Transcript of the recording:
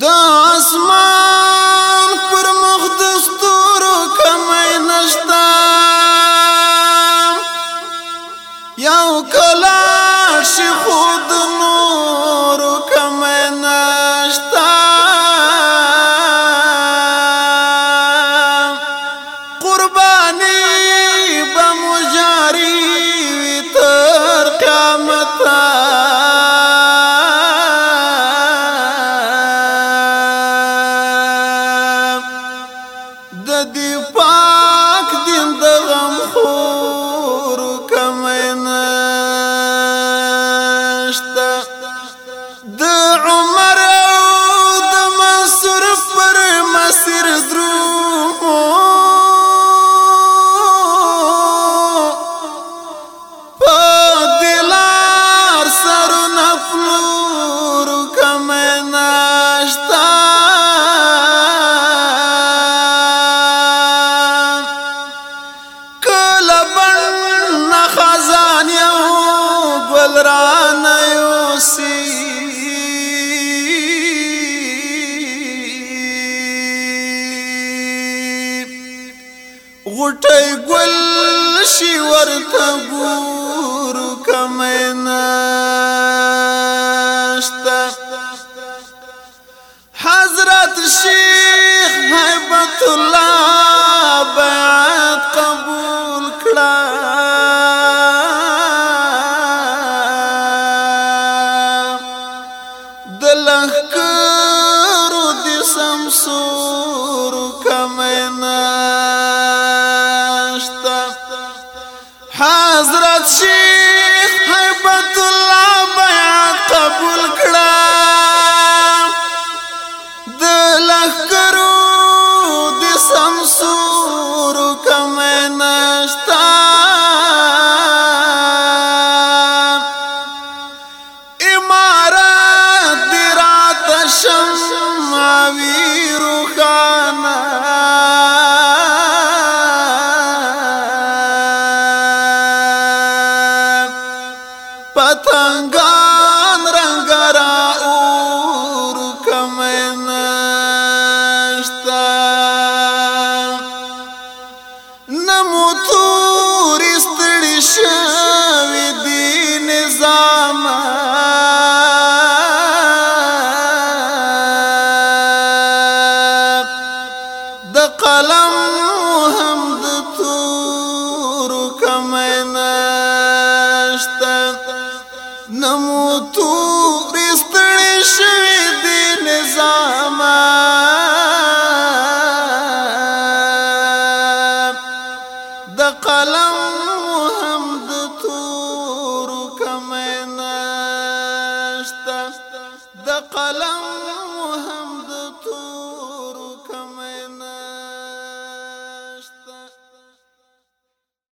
د اسمان پر مخ د ستورو کمای نشتا یو کلا شیخو غوټي ګل شي ورته ګور کمنه حضرت شیخ هیبت الله بیعت قبول کړه د لهکرو د سمسور کمنه Sheikh پتنګان رنگ را اور کمنشتا نمو تور استړی شوی دی نظام د قلم نمو تو رستړې شوی دی نظام د قلم محمد تور کمنشت د قلم محمد